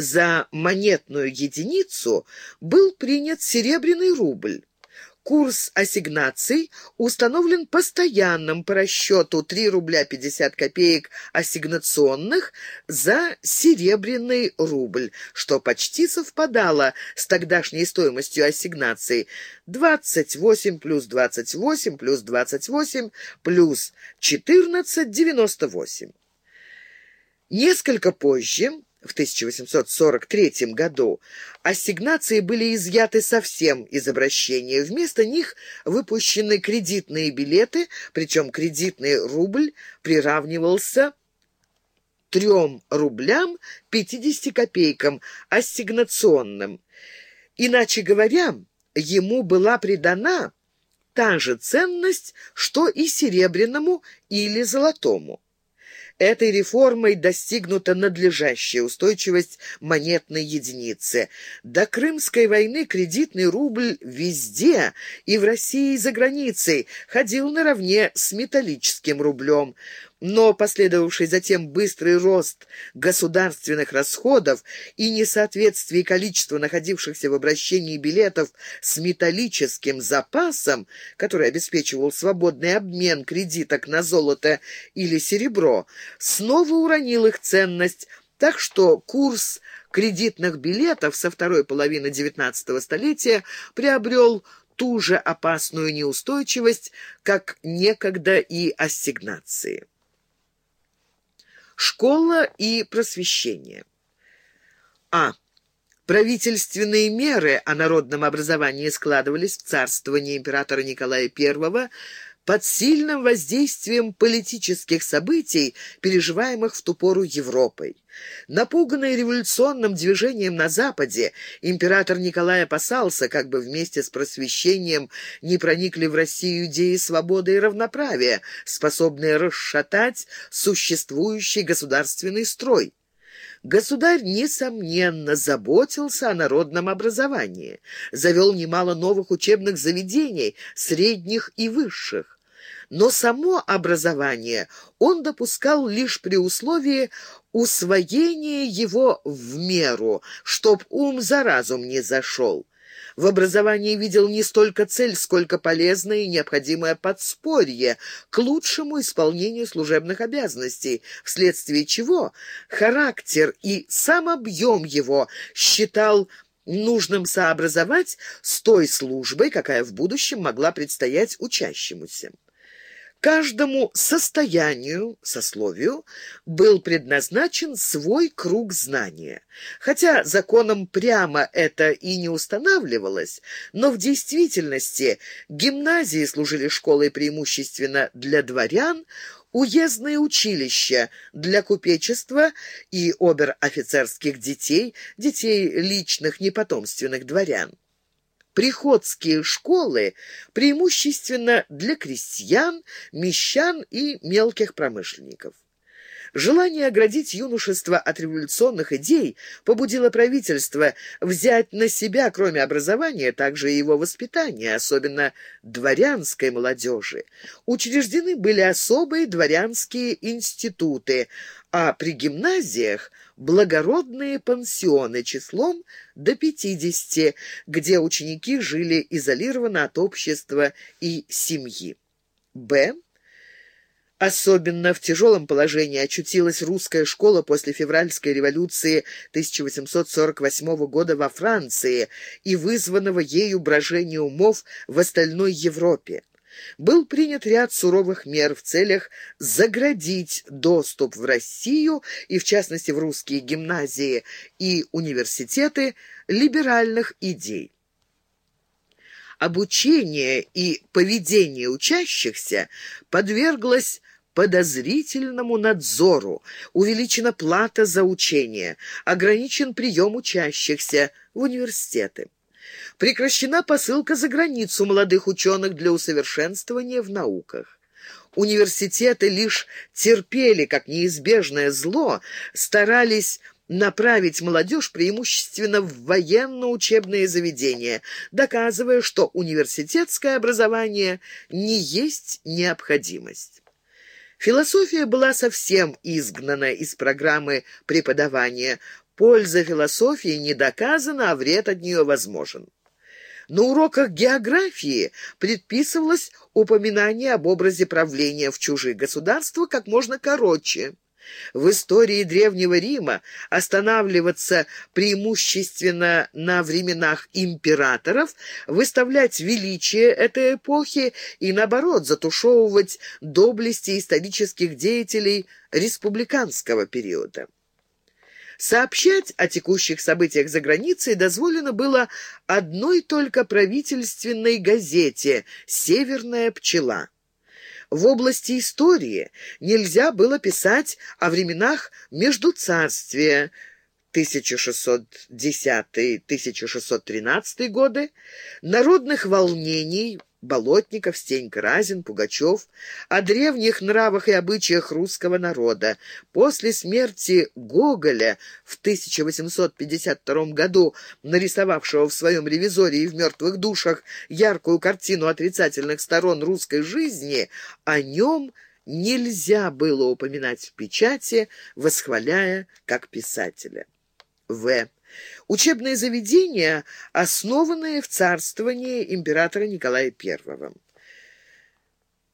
за монетную единицу был принят серебряный рубль. Курс ассигнаций установлен постоянным по расчету 3 рубля 50 копеек ассигнационных за серебряный рубль, что почти совпадало с тогдашней стоимостью ассигнаций 28 плюс 28 плюс 28 плюс 14 – 98. Несколько позже в 1843 году ассигнации были изъяты совсем из обращения. Вместо них выпущены кредитные билеты, причем кредитный рубль приравнивался трем рублям 50 копейкам ассигнационным. Иначе говоря, ему была придана та же ценность, что и серебряному или золотому. Этой реформой достигнута надлежащая устойчивость монетной единицы. До Крымской войны кредитный рубль везде, и в России, и за границей, ходил наравне с металлическим рублем но последовавший затем быстрый рост государственных расходов и несоответствие количества находившихся в обращении билетов с металлическим запасом, который обеспечивал свободный обмен кредиток на золото или серебро, снова уронил их ценность, так что курс кредитных билетов со второй половины XIX столетия приобрел ту же опасную неустойчивость, как некогда и ассигнации. Школа и просвещение. А. Правительственные меры о народном образовании складывались в царствовании императора Николая I под сильным воздействием политических событий, переживаемых в ту пору Европой. Напуганный революционным движением на Западе, император Николай опасался, как бы вместе с просвещением не проникли в Россию идеи свободы и равноправия, способные расшатать существующий государственный строй. Государь, несомненно, заботился о народном образовании, завел немало новых учебных заведений, средних и высших. Но само образование он допускал лишь при условии усвоения его в меру, чтоб ум за разум не зашел. В образовании видел не столько цель, сколько полезное и необходимое подспорье к лучшему исполнению служебных обязанностей, вследствие чего характер и сам объем его считал нужным сообразовать с той службой, какая в будущем могла предстоять учащемуся. Каждому состоянию, сословию, был предназначен свой круг знания. Хотя законом прямо это и не устанавливалось, но в действительности гимназии служили школой преимущественно для дворян, уездные училища для купечества и обер-офицерских детей, детей личных непотомственных дворян приходские школы преимущественно для крестьян, мещан и мелких промышленников. Желание оградить юношество от революционных идей побудило правительство взять на себя, кроме образования, также и его воспитание, особенно дворянской молодежи. Учреждены были особые дворянские институты, а при гимназиях – благородные пансионы числом до 50, где ученики жили изолированно от общества и семьи. Б. Особенно в тяжелом положении очутилась русская школа после февральской революции 1848 года во Франции и вызванного ею брожения умов в остальной Европе был принят ряд суровых мер в целях заградить доступ в Россию и, в частности, в русские гимназии и университеты либеральных идей. Обучение и поведение учащихся подверглось подозрительному надзору, увеличена плата за учение, ограничен прием учащихся в университеты. Прекращена посылка за границу молодых ученых для усовершенствования в науках. Университеты лишь терпели как неизбежное зло, старались направить молодежь преимущественно в военно-учебные заведения, доказывая, что университетское образование не есть необходимость. Философия была совсем изгнана из программы преподавания, Польза философии не доказана, а вред от нее возможен. На уроках географии предписывалось упоминание об образе правления в чужих государствах как можно короче. В истории Древнего Рима останавливаться преимущественно на временах императоров, выставлять величие этой эпохи и, наоборот, затушевывать доблести исторических деятелей республиканского периода. Сообщать о текущих событиях за границей дозволено было одной только правительственной газете «Северная пчела». В области истории нельзя было писать о временах Междуцарствия 1610-1613 годы, народных волнений Болотников, Стенька Разин, Пугачев, о древних нравах и обычаях русского народа. После смерти Гоголя в 1852 году, нарисовавшего в своем «Ревизоре» и в «Мертвых душах» яркую картину отрицательных сторон русской жизни, о нем нельзя было упоминать в печати, восхваляя как писателя. В. Учебные заведения, основанные в царствовании императора Николая I.